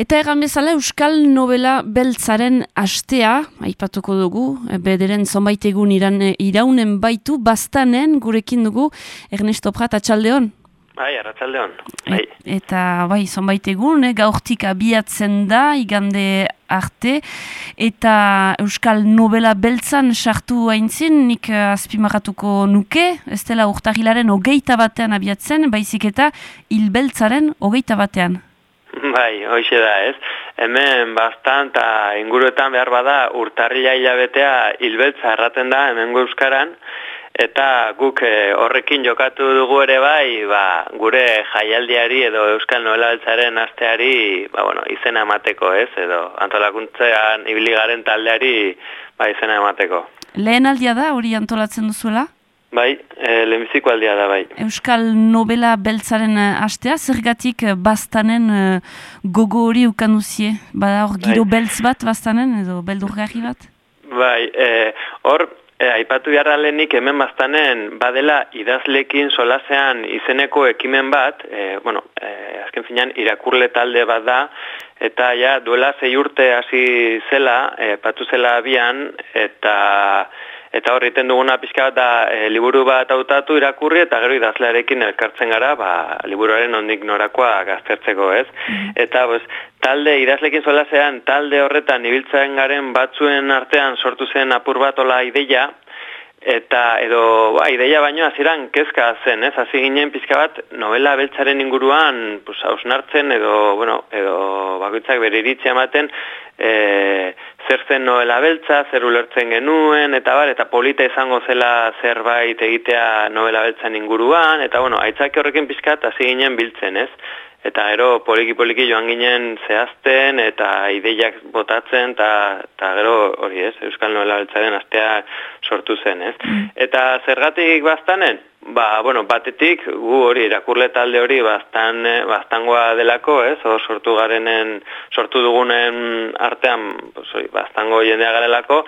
Eta egan bezala Euskal Novela Beltzaren astea, aipatuko dugu, bederen zonbait egun iran, iraunen baitu, bastanen gurekin dugu, Ernesto Prat, atxaldeon? Bai, arratxaldeon. Bai. eta bai, zonbait egun, eh, gaurtik abiatzen da, igande arte, eta Euskal Novela Beltzan sartu haintzin, nik azpimarratuko nuke, ez dela urtahilaren hogeita batean abiatzen, baizik eta hil Beltzaren hogeita batean. Bai, hoxe da, ez? Hemen bastan eta inguruetan behar bada urtarria hilabetea hilbeltza erraten da hemen euskaran eta guk eh, horrekin jokatu dugu ere bai, ba, gure jaialdiari edo euskal novela beltzaren asteari, ba, bueno, izena emateko, ez? Edo antolakuntzean ibiligaren taldeari ba, izena emateko. Lehen aldia da hori antolatzen duzuela? Bai, e, lehenbiziko aldia da, bai. Euskal Nobela beltzaren uh, astea, zergatik uh, bastanen gogo hori ukanuzie? Bada hor giro bai. beltz bat bastanen, edo beldurgarri bat? Bai, hor, e, aipatu jarra lehenik hemen bastanen badela idazlekin solasean izeneko ekimen bat, e, bueno, e, azken finan irakurle talde bat da, eta ja, duela zei urte hasi zela, e, patu zela abian, eta... Eta hor egiten duguna pixka da e, liburu bat hautatu irakurri eta gero idazlearekin elkartzen gara ba, liburuaren ondik norakoa gaztertzeko ez. Mm Eta bos, talde idazlekin solasean talde horretan ibiltzen garen batzuen artean sortu zen apur bat ola ideia, Eta edo ba, ideia baino hasieran kezka zen, ez? Hasi ginen pizka bat novela beltzaren inguruan, pues ausnartzen edo bueno, edo bakoitzak bere iritzia ematen, e, zer zen novela beltza, zer ulertzen genuen eta bar eta polita izango zela zerbait egitea novela beltzan inguruan eta bueno, aitzaki horrekin pizkat hasi ginen biltzen, ez? eta gero poliki poliki joan ginen zehazten eta ideiak botatzen eta, eta gero hori ez, Euskal Noela Beltzaren astea sortu zen ez. Mm. Eta zergatik baztanen? Ba, bueno, batetik gu hori irakurle talde hori bastan, bastangoa delako ez, o sortu garenen, sortu dugunen artean hori, bastango jendea garelako,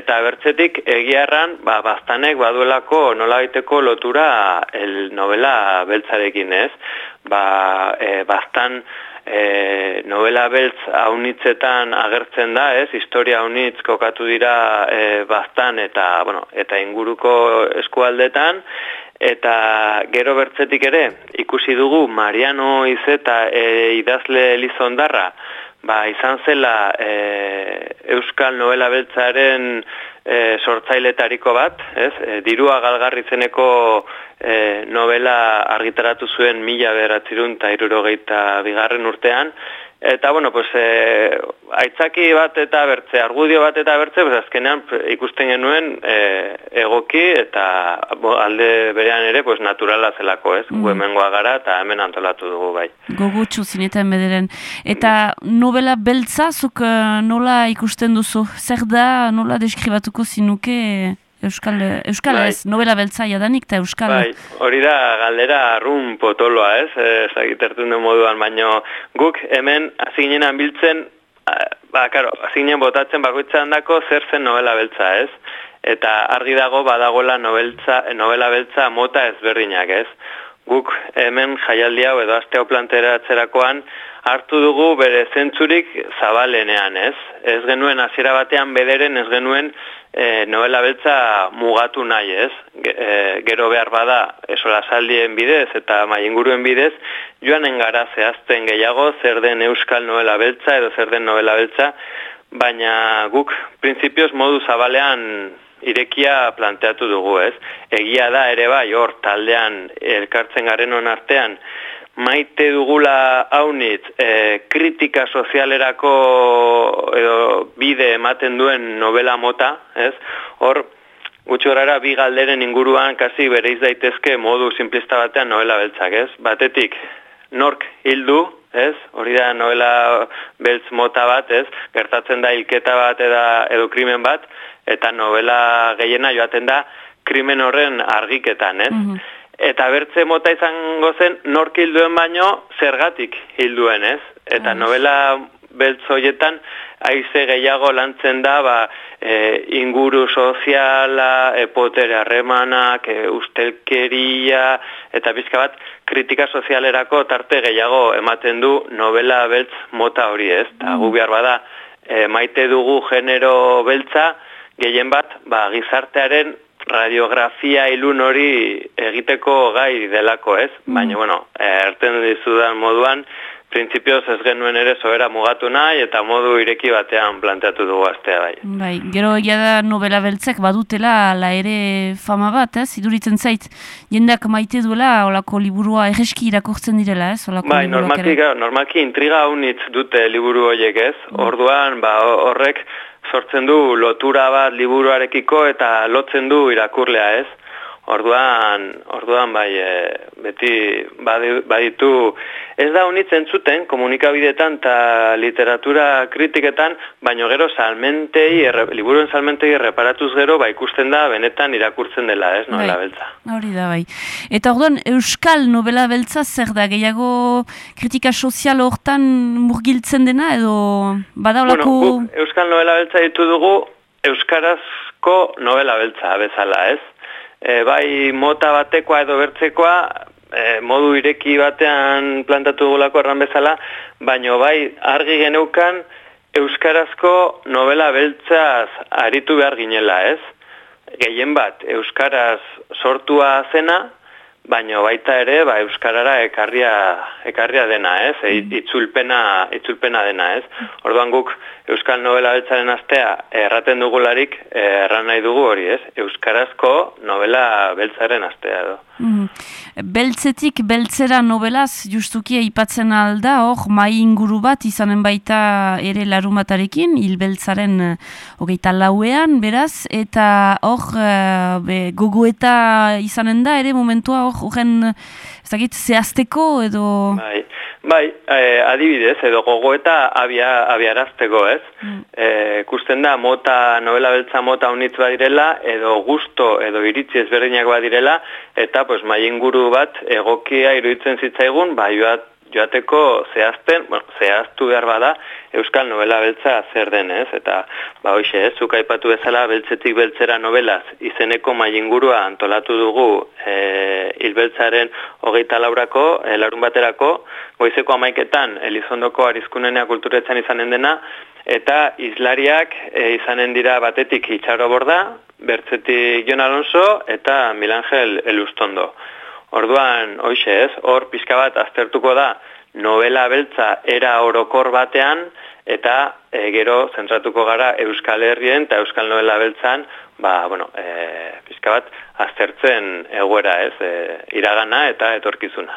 eta bertzetik egiarran ba, bastanek baduelako nola lotura el novela beltzarekin ez ba, e, bastan e, novela beltz haunitzetan agertzen da, ez, historia haunitz kokatu dira e, bastan eta, bueno, eta inguruko eskualdetan, eta gero bertzetik ere, ikusi dugu Mariano Izeta e, idazle Elizondarra, ba, izan zela e, Euskal Novela Beltzaren e, sortzailetariko bat, ez? E, dirua galgarrizeneko e, novela argitaratu zuen mila beratzerun eta irurogeita bigarren urtean, Eta, bueno, pues, e, aitzaki bat eta bertze, argudio bat eta bertze, pues, azkenean ikusten genuen e, egoki eta alde berean ere, pues, naturala zelako, ez? Mm. Guemengoa gara eta hemen antolatu dugu, bai. Gogutxu zinetan bederen. Eta novela beltza, zuk nola ikusten duzu? Zer da, nola deskribatuko zinuke... Euskal, Euskal bai. ez, novela beltza jadanik eta Euskal. Bai, hori da galdera arrun potoloa ez, ezagitertu den moduan, baino guk hemen aziginen biltzen, ba, karo, aziginen botatzen bakoitzan dako zer zen novela beltza ez, eta argi dago badagoela noveltza, novela beltza mota ezberdinak ez. Guk hemen jaialdi hau edo aste hau planteratzerakoan hartu dugu bere zentzurik zabalenean, ez? Ez genuen hasiera batean bederen ez genuen e, novela beltza mugatu nahi ez. E, gero behar bada esola saldien bidez eta inguruen bidez, joan engara zehazten gehiago zer den euskal novela beltza edo zer den novela beltza, baina guk printzipioz modu zabalean irekia planteatu dugu ez. Egia da ere bai hor taldean elkartzen garen artean, maite dugula haunitz e, kritika sozialerako edo bide ematen duen novela mota, ez? Hor, gutxi horara bi galderen inguruan kasi bereiz daitezke modu simplista batean novela beltzak, ez? Batetik, nork hildu, ez? Hori da novela beltz mota bat, ez? Gertatzen da hilketa bat eda, edo krimen bat, eta novela gehiena joaten da krimen horren argiketan, ez? Mm Eta bertze mota izango zen nork hilduen baino zergatik hilduen, ez? Eta mm. novela beltzoietan aize gehiago lantzen da ba, e, inguru soziala, e, potere harremanak, e, ustelkeria, eta bizka bat kritika sozialerako tarte gehiago ematen du novela beltz mota hori ez. Ta mm. gu behar bada e, maite dugu genero beltza gehien bat ba, gizartearen radiografia ilun hori egiteko gai delako ez. Mm. Baina, bueno, erten dizudan moduan, printzipioz ez genuen ere sobera mugatu nahi eta modu ireki batean planteatu dugu astea bai. Bai, gero egia da novela beltzek badutela la ere fama bat, ez? Iduritzen zait, jendeak maite duela olako liburua egeski irakurtzen direla, ez? Olako bai, normalki, normalki intriga unitz dute liburu horiek, ez? Mm. Orduan, ba, horrek sortzen du lotura bat liburuarekiko eta lotzen du irakurlea, ez? Orduan, orduan bai, e, beti baditu, ez da unitzen zuten komunikabidetan eta literatura kritiketan, baino gero salmentei, erre, liburuen salmentei erreparatuz gero, ba ikusten da, benetan irakurtzen dela, ez, novela bai, beltza. Hori da, bai. Eta orduan, Euskal novela beltza zer da, gehiago kritika sozial hortan murgiltzen dena, edo bada olako... Bueno, Euskal novela beltza ditu dugu, Euskarazko novela beltza bezala, ez? E, bai mota batekoa edo bertzekoa e, modu ireki batean plantatu gulako erran bezala, baino bai argi geneukan euskarazko novela beltzaz aritu behar ginela, ez? Gehien bat, euskaraz sortua zena, baino baita ere, ba, euskarara ekarria, ekarria dena, ez? E, itzulpena, itzulpena dena, ez? Orduan guk euskal novela beltzaren astea erraten dugularik erran nahi dugu hori, ez? Euskarazko novela beltzaren astea edo. Mm Beltzetik beltzera novelaz justuki aipatzen alda, hor mai inguru bat izanen baita ere larumatarekin, hil beltzaren uh, hogeita lauean, beraz, eta hor uh, gogoeta izanen da ere momentua hor horren zehazteko edo... Bai, bai eh, adibidez, edo gogoeta abia, abiarazteko ez. Mm. Eh, kusten da, mota, novela beltza mota unitz badirela, edo gusto, edo iritzi ezberdinak badirela, eta pues, mai inguru bat egokia iruditzen zitzaigun, ba, joat, joateko zehazten, bueno, zehaztu behar bada, Euskal novela beltza zer denez, eta ba hoxe, ez, zuk aipatu bezala beltzetik beltzera novelaz, izeneko mailingurua antolatu dugu e, hilbeltzaren hogeita laurako, e, larun baterako, goizeko amaiketan, Elizondoko arizkunenea kulturetzen izanen dena, eta izlariak e, izanen dira batetik itxaro borda, bertzetik Jon Alonso eta Milangel Elustondo. Orduan, hoxe ez, hor pixka bat aztertuko da, novela beltza era orokor batean eta e, gero zentratuko gara Euskal Herrien eta Euskal Novela beltzan ba, bueno, e, pizka bat aztertzen egoera ez, e, iragana eta etorkizuna.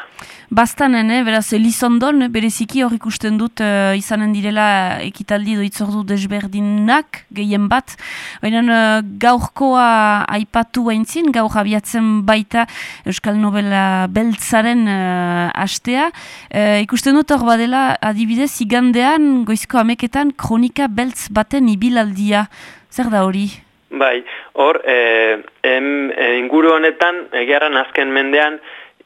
Bastanen, eh, beraz, Elizondon, bereziki hor ikusten dut uh, izanen direla ekitaldi doitzordu desberdinak, gehien bat, baina uh, gaurkoa aipatu baintzin, gaur abiatzen baita Euskal Novela beltzaren uh, astea. Uh, ikusten dut hor badela, adibidez, igandean, goizko ameketan, kronika beltz baten ibilaldia. Zer da hori? Bai, hor, e, em, e, inguru honetan, egiaran azken mendean,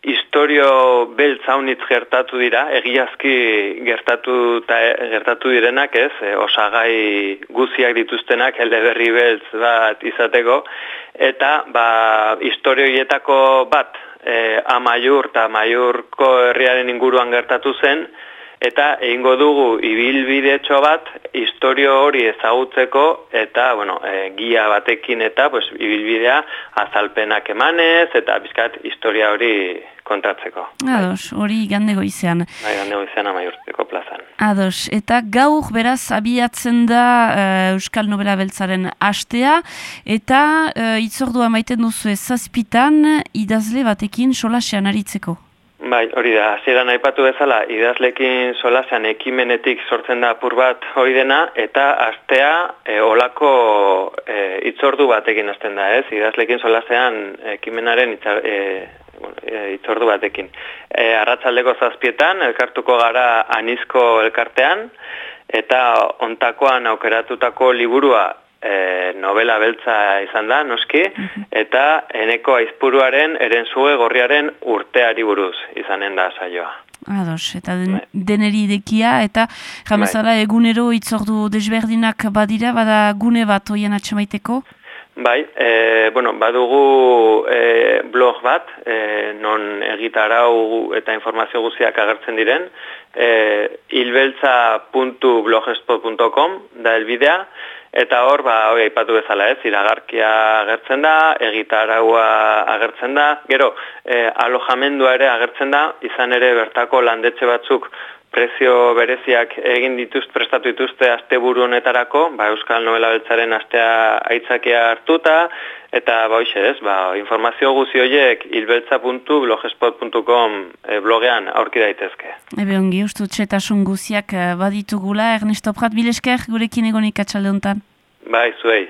historio beltz haunitz gertatu dira, egiazki gertatu, ta, gertatu direnak ez, e, osagai guziak dituztenak, elde berri beltz bat izateko, eta ba, historioietako bat, e, amaiur eta amaiurko herriaren inguruan gertatu zen, eta egingo dugu ibilbidetxo bat historio hori ezagutzeko eta bueno, e, gia batekin eta pues, ibilbidea azalpenak emanez eta bizkat historia hori kontatzeko. Ados, hori gandego izan. Bai, gandego izan amaiurteko plazan. Ados, eta gaur beraz abiatzen da uh, Euskal Nobela Beltzaren astea, eta uh, itzordua maiten duzu ezazpitan idazle batekin solasean aritzeko. Bai, hori da, hasieran aipatu bezala, idazlekin solasean ekimenetik sortzen da apur bat hori dena, eta astea e, olako e, itzordu batekin hasten da, ez? Idazlekin solasean ekimenaren itzar, e, e, itzordu batekin. E, arratzaldeko zazpietan, elkartuko gara anizko elkartean, eta ontakoan aukeratutako liburua e, novela beltza izan da, noski, mhm. eta eneko aizpuruaren eren zue gorriaren urteari buruz izanen da saioa. Ados, eta den, bai. deneri dekia, eta jamezala bai. egunero itzordu desberdinak badira, bada gune bat oien atxemaiteko? Bai, e, bueno, badugu e, blog bat, e, non egitarau eta informazio guztiak agertzen diren, e, ilbeltza.blogspot.com da elbidea, eta hor, ba, hori aipatu bezala ez, iragarkia agertzen da, egitaraua agertzen da, gero, e, alojamendua ere agertzen da, izan ere bertako landetxe batzuk prezio bereziak egin dituzte, prestatu dituzte asteburu honetarako, ba, Euskal Novela Beltzaren astea aitzakia hartuta, eta ba, hoxe ez, ba, informazio guzi horiek ilbeltza.blogspot.com e, blogean aurki daitezke. Ebe ongi, ustu txetasun guziak eh, baditugula, Ernesto Prat, bilesker gurekin egonik atxalde honetan. Bai, zuei.